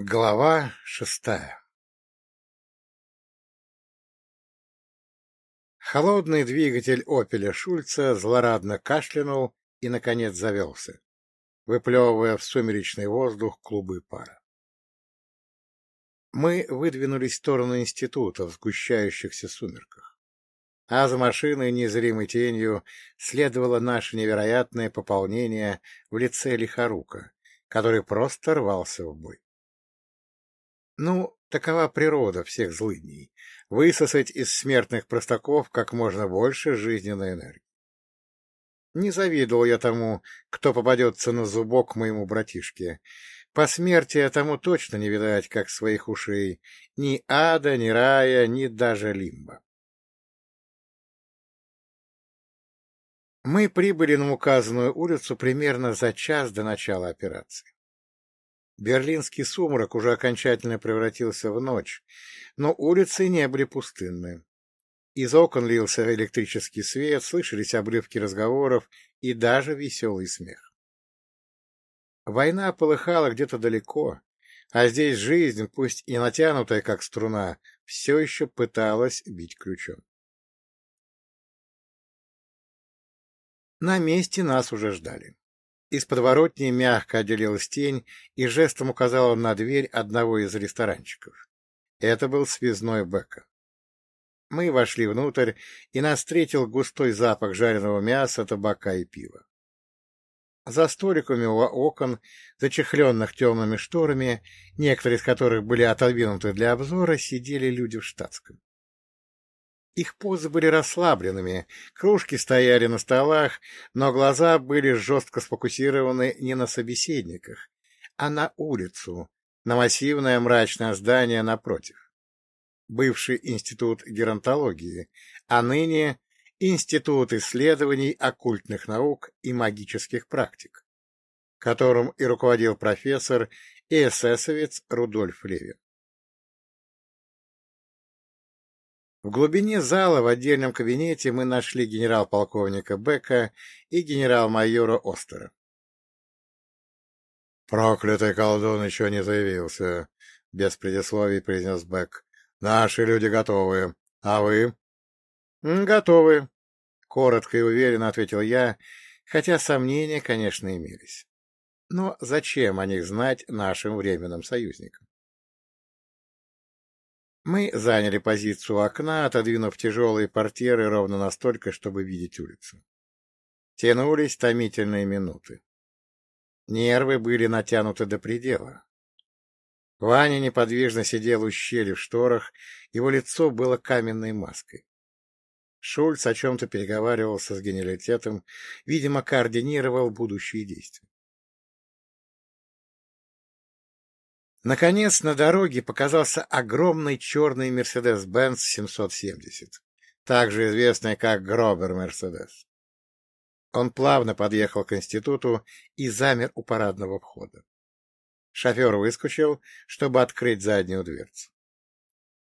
Глава шестая Холодный двигатель «Опеля» Шульца злорадно кашлянул и, наконец, завелся, выплевывая в сумеречный воздух клубы пара. Мы выдвинулись в сторону института в сгущающихся сумерках, а за машиной незримой тенью следовало наше невероятное пополнение в лице Лихорука, который просто рвался в бой. Ну, такова природа всех злыдней — высосать из смертных простаков как можно больше жизненной энергии. Не завидовал я тому, кто попадется на зубок моему братишке. По смерти тому точно не видать, как своих ушей, ни ада, ни рая, ни даже лимба. Мы прибыли на указанную улицу примерно за час до начала операции. Берлинский сумрак уже окончательно превратился в ночь, но улицы не были пустынны. Из окон лился электрический свет, слышались обрывки разговоров и даже веселый смех. Война полыхала где-то далеко, а здесь жизнь, пусть и натянутая, как струна, все еще пыталась бить ключом. На месте нас уже ждали. Из подворотни мягко отделилась тень и жестом указала на дверь одного из ресторанчиков. Это был связной Бека. Мы вошли внутрь, и нас встретил густой запах жареного мяса, табака и пива. За столиками у окон, зачехленных темными шторами, некоторые из которых были отодвинуты для обзора, сидели люди в штатском. Их позы были расслабленными, кружки стояли на столах, но глаза были жестко сфокусированы не на собеседниках, а на улицу, на массивное мрачное здание напротив. Бывший институт геронтологии, а ныне Институт исследований оккультных наук и магических практик, которым и руководил профессор и эсэсовец Рудольф Левин. В глубине зала в отдельном кабинете мы нашли генерал-полковника Бека и генерал-майора Остера. «Проклятый колдун еще не заявился», — без предисловий произнес Бек. «Наши люди готовы. А вы?» «Готовы», — коротко и уверенно ответил я, хотя сомнения, конечно, имелись. Но зачем о них знать нашим временным союзникам? Мы заняли позицию окна, отодвинув тяжелые портьеры ровно настолько, чтобы видеть улицу. Тянулись томительные минуты. Нервы были натянуты до предела. Ваня неподвижно сидел у щели в шторах, его лицо было каменной маской. Шульц о чем-то переговаривался с генералитетом, видимо, координировал будущие действия. Наконец на дороге показался огромный черный Mercedes-Benz 770, также известный как Гробер Мерседес. Он плавно подъехал к институту и замер у парадного входа. Шофер выскочил, чтобы открыть заднюю дверцу.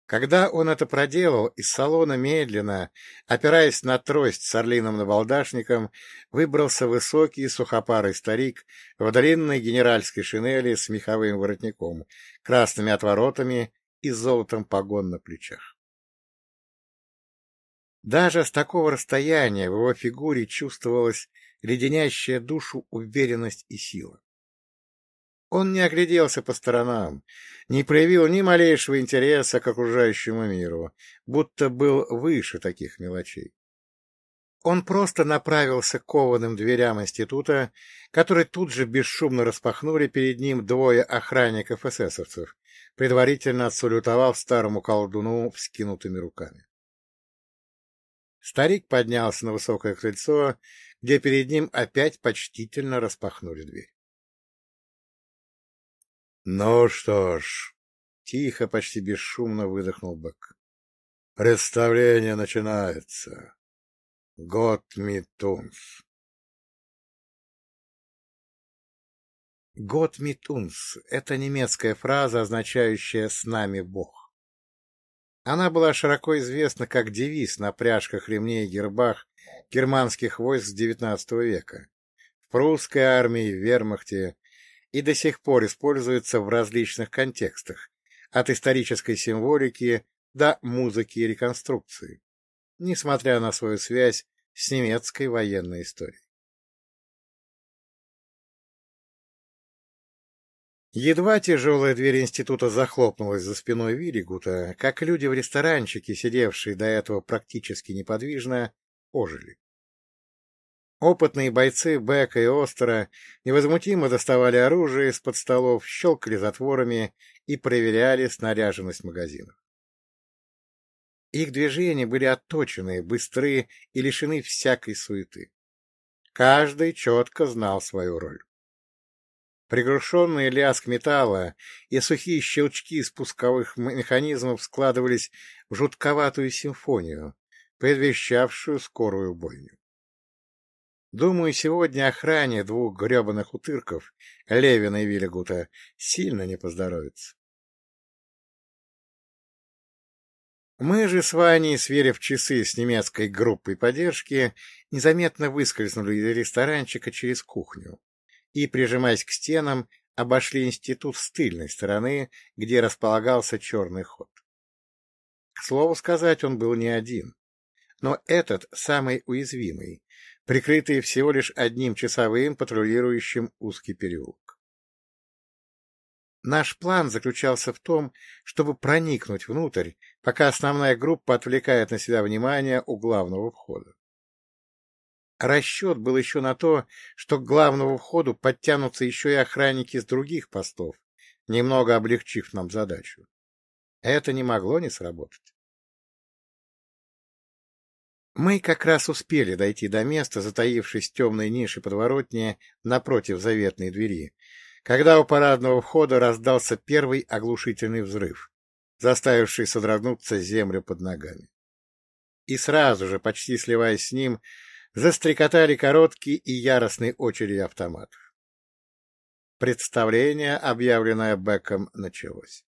Когда он это проделал, из салона медленно, опираясь на трость с орлиным набалдашником, выбрался высокий сухопарый старик в длинной генеральской шинели с меховым воротником, красными отворотами и золотом погон на плечах. Даже с такого расстояния в его фигуре чувствовалась леденящая душу уверенность и сила. Он не огляделся по сторонам, не проявил ни малейшего интереса к окружающему миру, будто был выше таких мелочей. Он просто направился к кованым дверям института, которые тут же бесшумно распахнули перед ним двое охранников-эсэсовцев, предварительно отсалютовав старому колдуну вскинутыми руками. Старик поднялся на высокое крыльцо, где перед ним опять почтительно распахнули дверь. Ну что ж, тихо, почти бесшумно выдохнул Бэк. Представление начинается. Год Митунс. Год Митунс — это немецкая фраза, означающая «с нами Бог». Она была широко известна как девиз на пряжках ремней и гербах германских войск XIX века. В прусской армии, в вермахте и до сих пор используется в различных контекстах, от исторической символики до музыки и реконструкции, несмотря на свою связь с немецкой военной историей. Едва тяжелая дверь института захлопнулась за спиной Виллигута, как люди в ресторанчике, сидевшие до этого практически неподвижно, ожили. Опытные бойцы Бека и Остера невозмутимо доставали оружие из-под столов, щелкали затворами и проверяли снаряженность магазинов. Их движения были отточены, быстры и лишены всякой суеты. Каждый четко знал свою роль. Приглушенный лязг металла и сухие щелчки спусковых механизмов складывались в жутковатую симфонию, предвещавшую скорую бойню. Думаю, сегодня охране двух гребаных утырков, Левина и Виллигута, сильно не поздоровится. Мы же с Ваней, сверив часы с немецкой группой поддержки, незаметно выскользнули из ресторанчика через кухню и, прижимаясь к стенам, обошли институт с тыльной стороны, где располагался черный ход. К слову сказать, он был не один, но этот самый уязвимый, прикрытый всего лишь одним часовым патрулирующим узкий переулок. Наш план заключался в том, чтобы проникнуть внутрь, пока основная группа отвлекает на себя внимание у главного входа. Расчет был еще на то, что к главному входу подтянутся еще и охранники с других постов, немного облегчив нам задачу. Это не могло не сработать. Мы как раз успели дойти до места, затаившись в темной нише подворотни напротив заветной двери, когда у парадного входа раздался первый оглушительный взрыв, заставивший содрогнуться землю под ногами. И сразу же, почти сливаясь с ним, застрекотали короткие и яростные очереди автоматов. Представление, объявленное Беком, началось.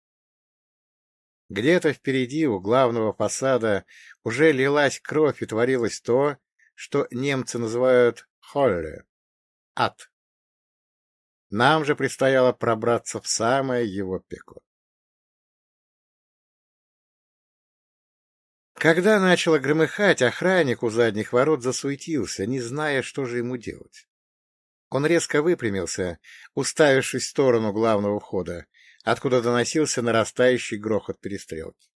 Где-то впереди, у главного фасада, уже лилась кровь и творилось то, что немцы называют «холле» — ад. Нам же предстояло пробраться в самое его пекло. Когда начало громыхать, охранник у задних ворот засуетился, не зная, что же ему делать. Он резко выпрямился, уставившись в сторону главного входа, откуда доносился нарастающий грохот перестрелки.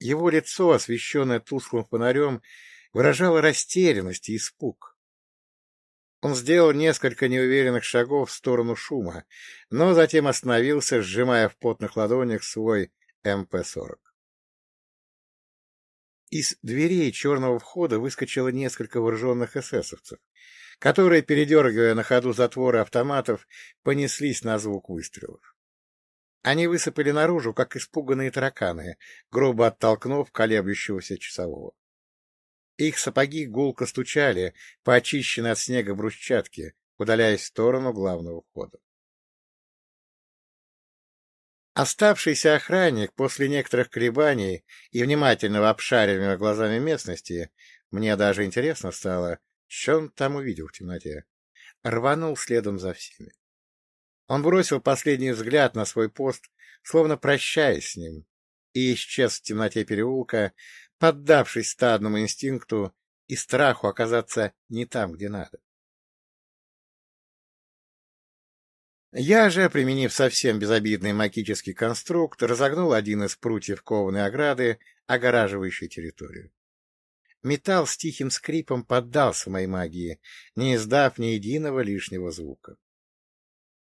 Его лицо, освещенное тусклым фонарем, выражало растерянность и испуг. Он сделал несколько неуверенных шагов в сторону шума, но затем остановился, сжимая в потных ладонях свой МП-40. Из дверей черного входа выскочило несколько вооруженных эсэсовцев, которые, передергивая на ходу затворы автоматов, понеслись на звук выстрелов. Они высыпали наружу, как испуганные тараканы, грубо оттолкнув колеблющегося часового. Их сапоги гулко стучали по очищенной от снега брусчатке, удаляясь в сторону главного входа. Оставшийся охранник после некоторых колебаний и внимательного обшаривания глазами местности, мне даже интересно стало, что он там увидел в темноте, рванул следом за всеми. Он бросил последний взгляд на свой пост, словно прощаясь с ним, и исчез в темноте переулка, поддавшись стадному инстинкту и страху оказаться не там, где надо. Я же, применив совсем безобидный магический конструкт, разогнул один из прутьев кованой ограды, огораживающей территорию. Металл с тихим скрипом поддался моей магии, не издав ни единого лишнего звука.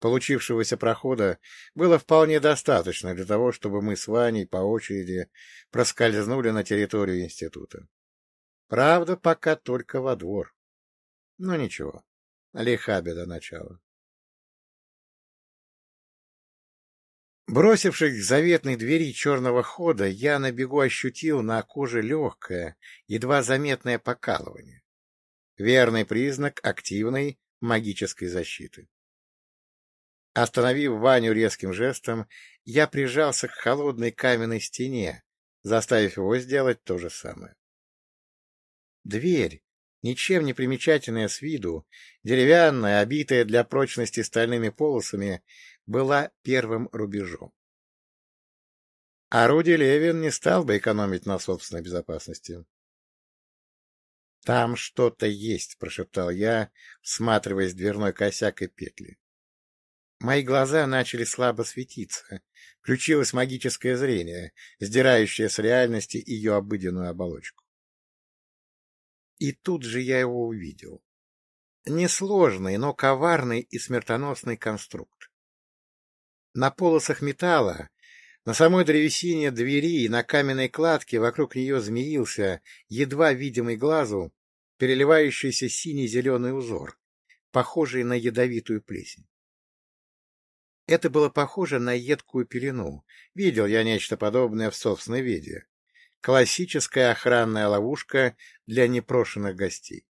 Получившегося прохода было вполне достаточно для того, чтобы мы с Ваней по очереди проскользнули на территорию института. Правда, пока только во двор. Но ничего, лиха беда начала. Бросившись к заветной двери черного хода, я на бегу ощутил на коже легкое, едва заметное покалывание. Верный признак активной магической защиты. Остановив Ваню резким жестом, я прижался к холодной каменной стене, заставив его сделать то же самое. Дверь, ничем не примечательная с виду, деревянная, обитая для прочности стальными полосами, была первым рубежом. Руди Левин не стал бы экономить на собственной безопасности. «Там что-то есть», — прошептал я, всматриваясь в дверной косяк и петли. Мои глаза начали слабо светиться, включилось магическое зрение, сдирающее с реальности ее обыденную оболочку. И тут же я его увидел. Несложный, но коварный и смертоносный конструкт. На полосах металла, на самой древесине двери и на каменной кладке вокруг нее змеился, едва видимый глазу, переливающийся синий-зеленый узор, похожий на ядовитую плесень. Это было похоже на едкую пелену. Видел я нечто подобное в собственной виде. Классическая охранная ловушка для непрошенных гостей.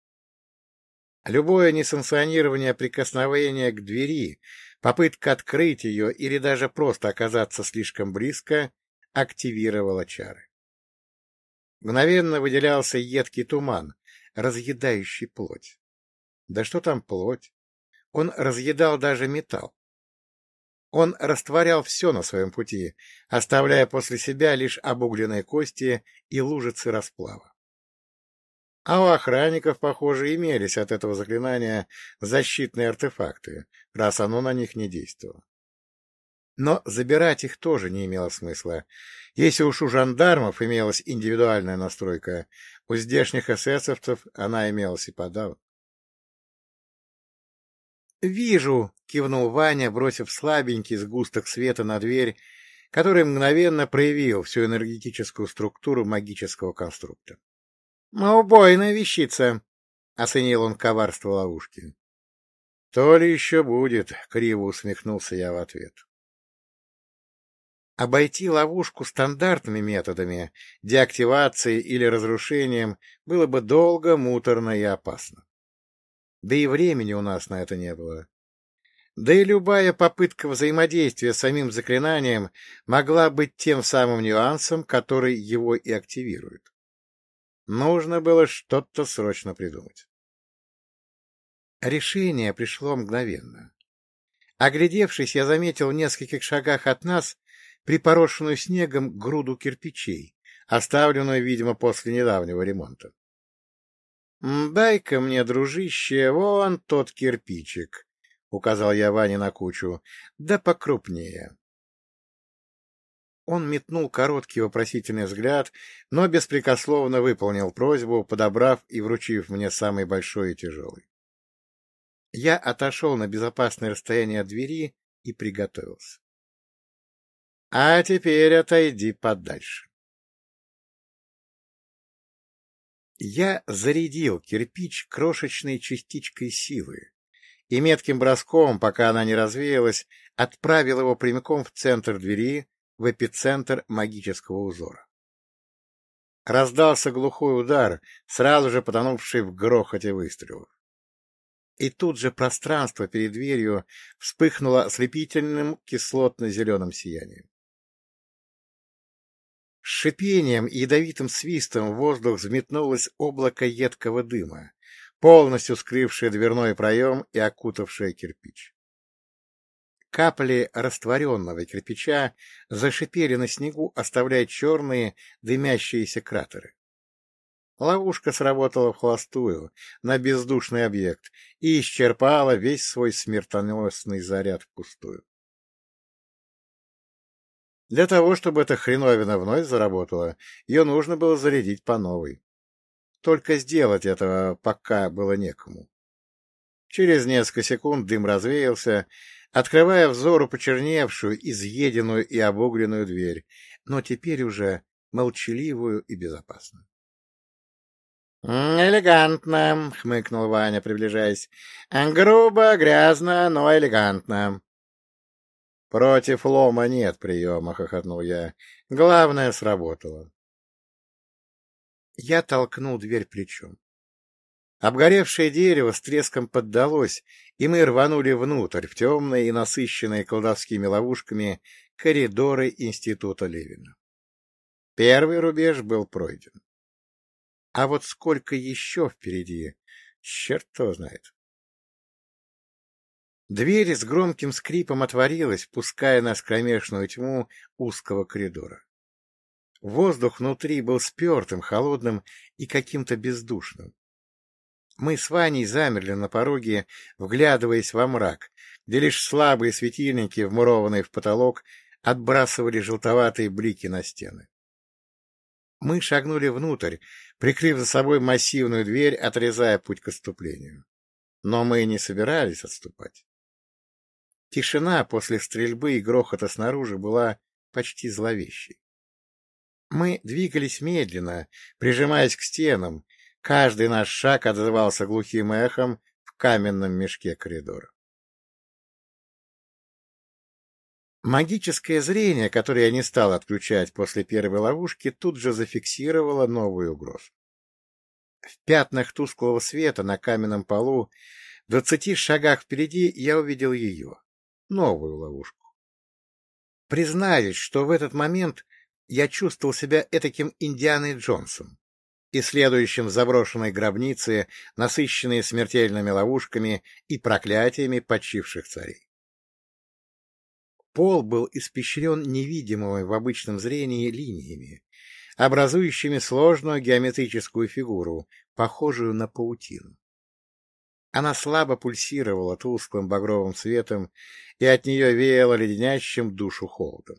Любое несанкционирование прикосновения к двери, попытка открыть ее или даже просто оказаться слишком близко активировало чары. Мгновенно выделялся едкий туман, разъедающий плоть. Да что там плоть? Он разъедал даже металл. Он растворял все на своем пути, оставляя после себя лишь обугленные кости и лужицы расплава. А у охранников, похоже, имелись от этого заклинания защитные артефакты, раз оно на них не действовало. Но забирать их тоже не имело смысла. Если уж у жандармов имелась индивидуальная настройка, у здешних эсэсовцев она имелась и подавно. «Вижу!» — кивнул Ваня, бросив слабенький сгусток света на дверь, который мгновенно проявил всю энергетическую структуру магического конструкта. «Убойная вещица!» — оценил он коварство ловушки. «То ли еще будет!» — криво усмехнулся я в ответ. Обойти ловушку стандартными методами, деактивацией или разрушением, было бы долго, муторно и опасно. Да и времени у нас на это не было. Да и любая попытка взаимодействия с самим заклинанием могла быть тем самым нюансом, который его и активирует. Нужно было что-то срочно придумать. Решение пришло мгновенно. Оглядевшись, я заметил в нескольких шагах от нас припорошенную снегом груду кирпичей, оставленную, видимо, после недавнего ремонта. «Дай-ка мне, дружище, вон тот кирпичик», — указал я Ване на кучу, — «да покрупнее». Он метнул короткий вопросительный взгляд, но беспрекословно выполнил просьбу, подобрав и вручив мне самый большой и тяжелый. Я отошел на безопасное расстояние от двери и приготовился. — А теперь отойди подальше. Я зарядил кирпич крошечной частичкой силы и метким броском, пока она не развеялась, отправил его прямиком в центр двери, в эпицентр магического узора. Раздался глухой удар, сразу же потонувший в грохоте выстрелов. И тут же пространство перед дверью вспыхнуло ослепительным кислотно-зеленым сиянием. С шипением и ядовитым свистом в воздух взметнулось облако едкого дыма, полностью скрывшее дверной проем и окутавшее кирпич. Капли растворенного кирпича зашипели на снегу, оставляя черные дымящиеся кратеры. Ловушка сработала в холостую на бездушный объект и исчерпала весь свой смертоносный заряд впустую. Для того, чтобы эта хреновина вновь заработала, ее нужно было зарядить по новой. Только сделать этого пока было некому. Через несколько секунд дым развеялся, открывая взору почерневшую, изъеденную и обугленную дверь, но теперь уже молчаливую и безопасную. — Элегантно, — хмыкнул Ваня, приближаясь. — Грубо, грязно, но элегантно. «Против лома нет приема», — хохотнул я. «Главное, сработало». Я толкнул дверь плечом. Обгоревшее дерево с треском поддалось, и мы рванули внутрь, в темные и насыщенные колдовскими ловушками коридоры Института Левина. Первый рубеж был пройден. А вот сколько еще впереди, Черт его знает. Дверь с громким скрипом отворилась, пуская нас кромешную тьму узкого коридора. Воздух внутри был спертым, холодным и каким-то бездушным. Мы с Ваней замерли на пороге, вглядываясь во мрак, где лишь слабые светильники, вмурованные в потолок, отбрасывали желтоватые блики на стены. Мы шагнули внутрь, прикрыв за собой массивную дверь, отрезая путь к отступлению. Но мы не собирались отступать. Тишина после стрельбы и грохота снаружи была почти зловещей. Мы двигались медленно, прижимаясь к стенам. Каждый наш шаг отзывался глухим эхом в каменном мешке коридора. Магическое зрение, которое я не стал отключать после первой ловушки, тут же зафиксировало новую угрозу. В пятнах тусклого света на каменном полу, в двадцати шагах впереди, я увидел ее новую ловушку. Признаюсь, что в этот момент я чувствовал себя этаким Индианой Джонсом, исследующим заброшенной гробнице, насыщенные смертельными ловушками и проклятиями почивших царей. Пол был испещрен невидимыми в обычном зрении линиями, образующими сложную геометрическую фигуру, похожую на паутину. Она слабо пульсировала тусклым багровым светом, и от нее веяло леденящим душу холодом.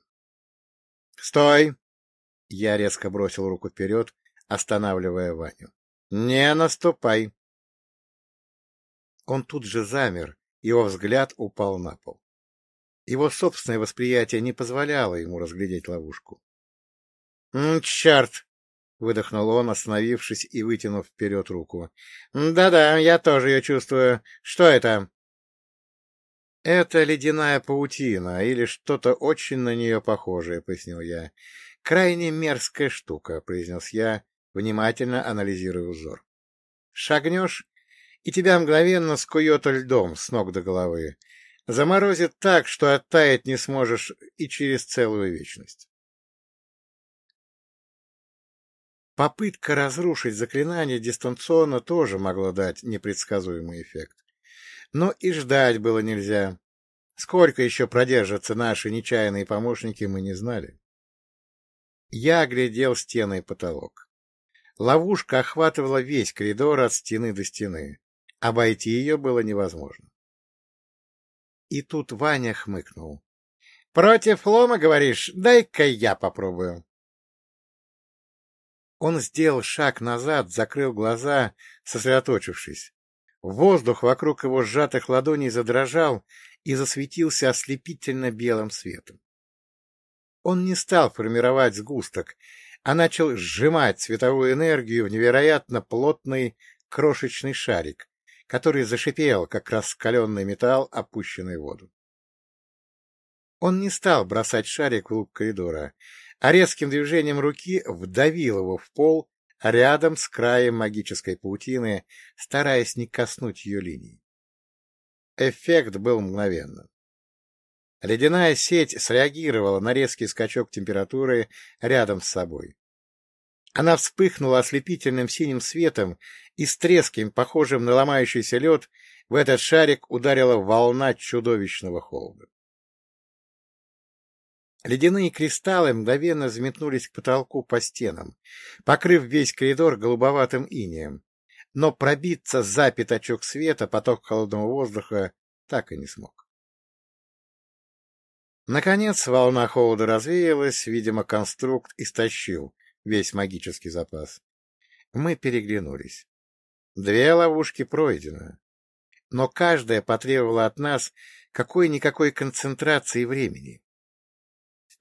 — Стой! — я резко бросил руку вперед, останавливая Ваню. — Не наступай! Он тут же замер, его взгляд упал на пол. Его собственное восприятие не позволяло ему разглядеть ловушку. — Черт! Выдохнул он, остановившись и вытянув вперед руку. «Да-да, я тоже ее чувствую. Что это?» «Это ледяная паутина или что-то очень на нее похожее», — пояснил я. «Крайне мерзкая штука», — произнес я, внимательно анализируя узор. «Шагнешь, и тебя мгновенно скует льдом с ног до головы. Заморозит так, что оттаять не сможешь и через целую вечность». Попытка разрушить заклинание дистанционно тоже могла дать непредсказуемый эффект. Но и ждать было нельзя. Сколько еще продержатся наши нечаянные помощники, мы не знали. Я оглядел стены и потолок. Ловушка охватывала весь коридор от стены до стены. Обойти ее было невозможно. И тут Ваня хмыкнул. — Против лома, говоришь? Дай-ка я попробую. Он сделал шаг назад, закрыл глаза, сосредоточившись. Воздух вокруг его сжатых ладоней задрожал и засветился ослепительно белым светом. Он не стал формировать сгусток, а начал сжимать световую энергию в невероятно плотный крошечный шарик, который зашипел, как раскаленный металл, опущенный в воду. Он не стал бросать шарик вглубь коридора, а резким движением руки вдавил его в пол рядом с краем магической паутины, стараясь не коснуть ее линий. Эффект был мгновенным. Ледяная сеть среагировала на резкий скачок температуры рядом с собой. Она вспыхнула ослепительным синим светом, и с треском, похожим на ломающийся лед, в этот шарик ударила волна чудовищного холода. Ледяные кристаллы мгновенно взметнулись к потолку по стенам, покрыв весь коридор голубоватым инеем, но пробиться за пятачок света поток холодного воздуха так и не смог. Наконец волна холода развеялась, видимо, конструкт истощил весь магический запас. Мы переглянулись. Две ловушки пройдены, но каждая потребовала от нас какой-никакой концентрации времени.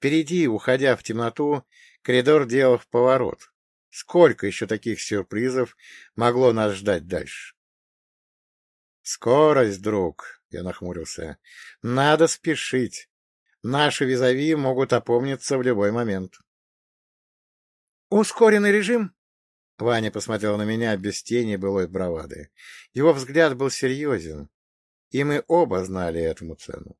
Впереди, уходя в темноту, коридор делал в поворот. Сколько еще таких сюрпризов могло нас ждать дальше? «Скорость, друг!» — я нахмурился. «Надо спешить. Наши визави могут опомниться в любой момент». «Ускоренный режим?» Ваня посмотрел на меня без тени былой бравады. Его взгляд был серьезен, и мы оба знали этому цену.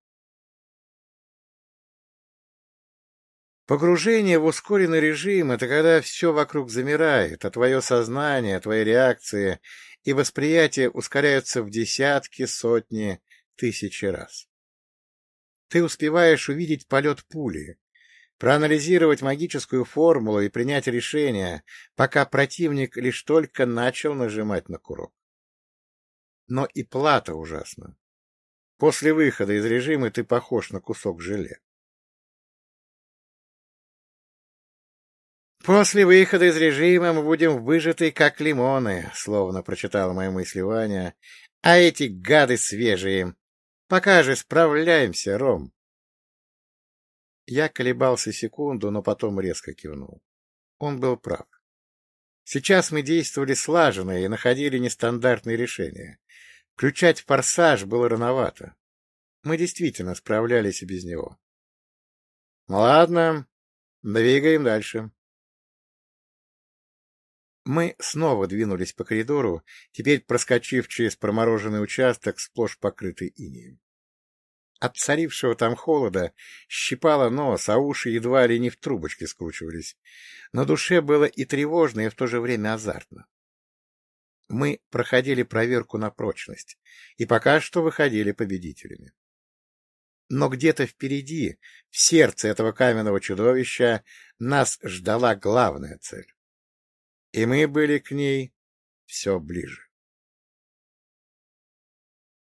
Погружение в ускоренный режим — это когда все вокруг замирает, а твое сознание, твои реакции и восприятие ускоряются в десятки, сотни, тысячи раз. Ты успеваешь увидеть полет пули, проанализировать магическую формулу и принять решение, пока противник лишь только начал нажимать на курок. Но и плата ужасна. После выхода из режима ты похож на кусок желе. «После выхода из режима мы будем выжаты, как лимоны», — словно прочитала мои мысли Ваня. «А эти гады свежие. Пока же справляемся, Ром». Я колебался секунду, но потом резко кивнул. Он был прав. Сейчас мы действовали слаженно и находили нестандартные решения. Включать форсаж было рановато. Мы действительно справлялись и без него. Ладно, двигаем дальше. Мы снова двинулись по коридору, теперь проскочив через промороженный участок, сплошь покрытый инеем. От царившего там холода щипало нос, а уши едва ли не в трубочке скручивались. На душе было и тревожно, и в то же время азартно. Мы проходили проверку на прочность, и пока что выходили победителями. Но где-то впереди, в сердце этого каменного чудовища, нас ждала главная цель и мы были к ней все ближе.